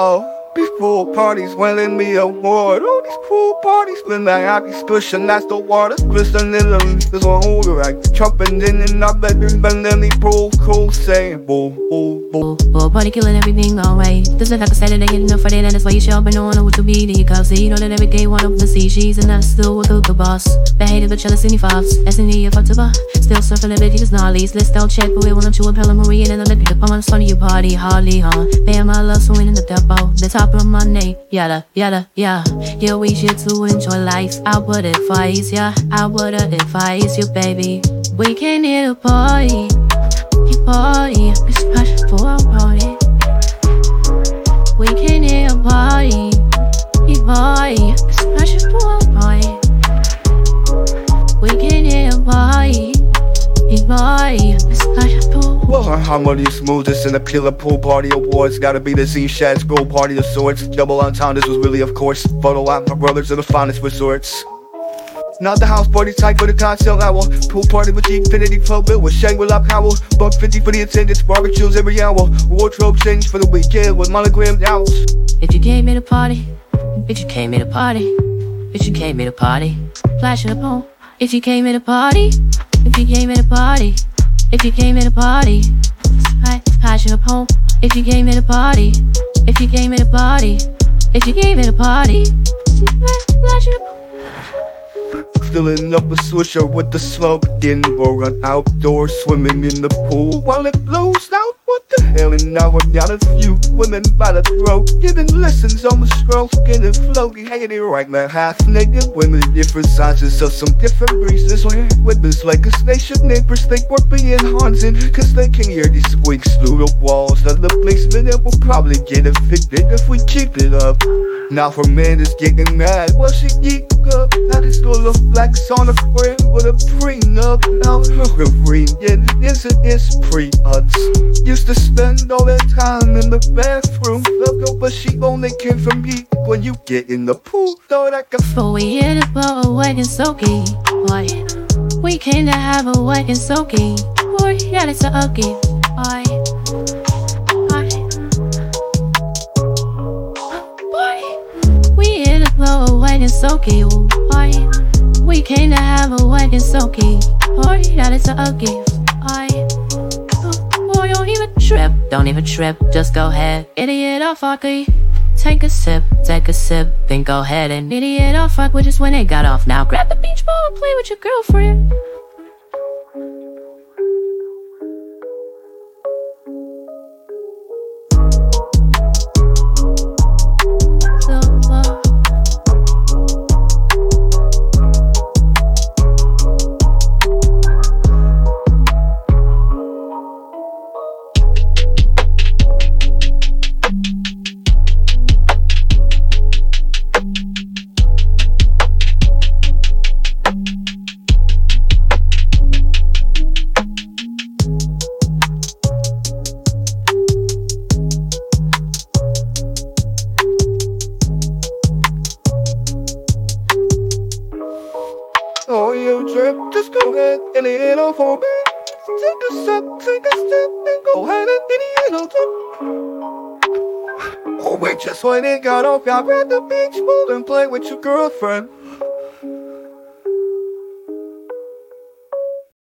Oh. Before parties winning me a award. All these pool parties been like be spushing, that's the water. Glistening in the leaves on hold like jumping in and up at the Benelli Pro cool saying boo boo boo. Boo party killing everything alright. This is like a Saturday getting up Friday, and that's why you show up and don't know what to be. The cause you know that every day one of the see she's and that's still with the, boss. The hated but jealous in the fox. That's in the to bar. Still surfing the was gnarlies. Let's still check, but we want to a Pella Marie and then the pick up on of you party, hardly, huh? Bam, I love swimming in the depot. The top of my name yada, yada, yeah. Yeah, we should to enjoy life. I would advise, yeah. I would advise you, baby. We can hit a party, a party. It's passion for a party. We can hit a party, a party. It's the smoothest in the Pillar Pool Party Awards. Gotta be the Z Shad School Party of sorts. Double entendres was really, of course. Photo op, my brothers are the finest resorts. Not the house party type for the cocktail hour. Pool party with the Infinity Club built with Shangri-La power. Buck 50 for the attendance, barbecues every hour. Wardrobe change for the weekend with monogrammed owls. If you came in a party, if you came in a party, if you came in a party, flash it up home. If you came in a party, if you came in a party. If you came in a party, I passion up home. If you came in a party, if you came in a party, if you came in a party, passion up Filling up a swisher with the smoke in or an outdoor swimming in the pool while it blows out. What the hell? And now I got a few women by the throat giving lessons on the stroke, getting floaty, hanging right now. Half naked women, different sizes of some different reasons. Witness like a nation neighbors think we're being haunted, cause they can hear these squeaks through the walls of the basement and we'll probably get evicted if we keep it up. Now her man is getting mad, well she geek up. Now this little flex on a friend with a prenup. Now her reunion is it is pre-uds. Used to spend all that time in the bathroom. Look, but she only came from me when you get in the pool. Thought I could. But we hit it for a wet and soaky. Boy, we came to have a wet and soaky. Boy, yeah, it's a ugly. Boy. Soaky. Boy, we came to have a and soaky. Boy, that is a gift. I, boy, don't even trip, don't even trip. Just go ahead, idiot or fucky. Take a sip, take a sip, then go ahead and idiot or fuck with just when they got off. Now grab the beach ball and play with your girlfriend. Just go ahead and it all for me. Take a step, take a step, and go ahead and it all Oh wait, just when it got off, I ran the beach ball and play with your girlfriend.